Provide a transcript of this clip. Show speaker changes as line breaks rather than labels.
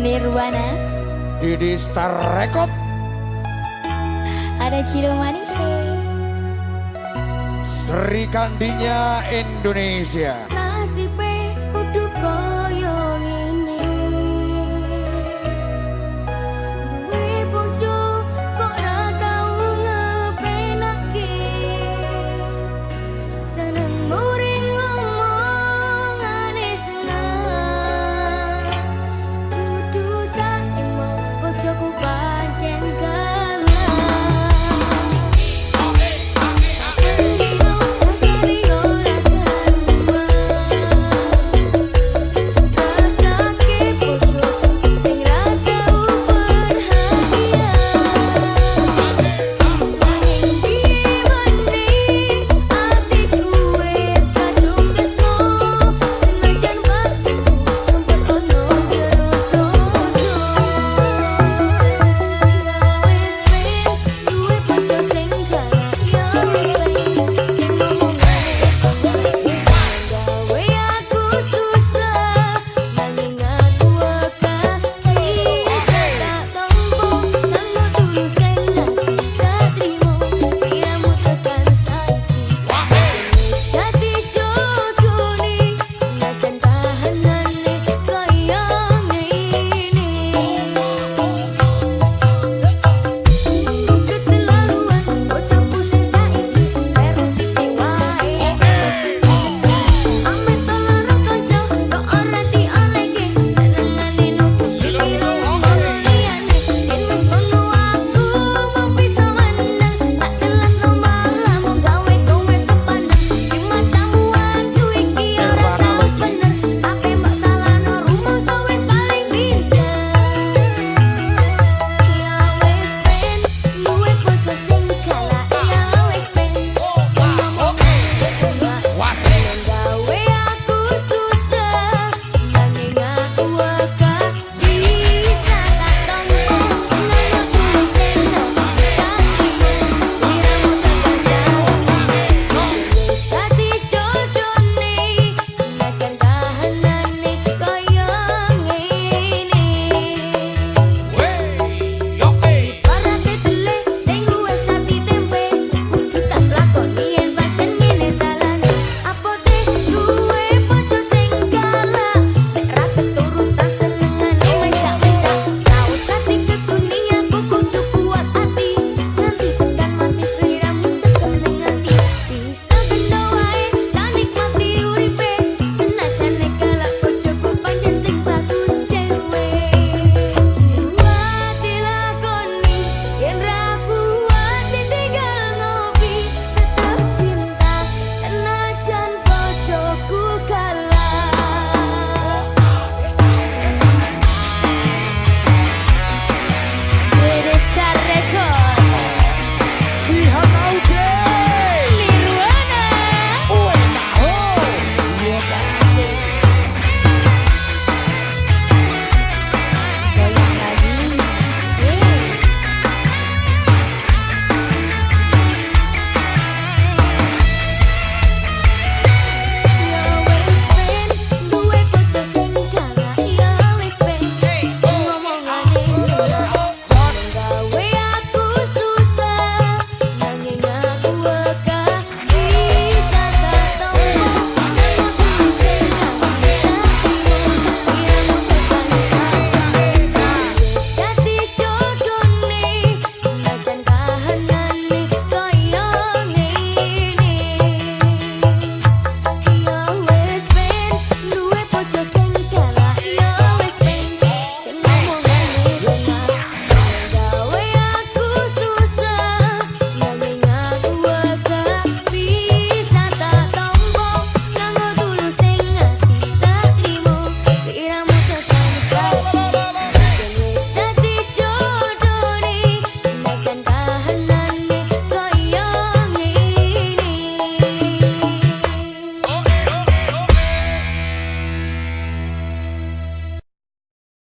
Nirwana
Didi Star Record.
Ada Ciro manis.
Sri Kandinya Indonesia.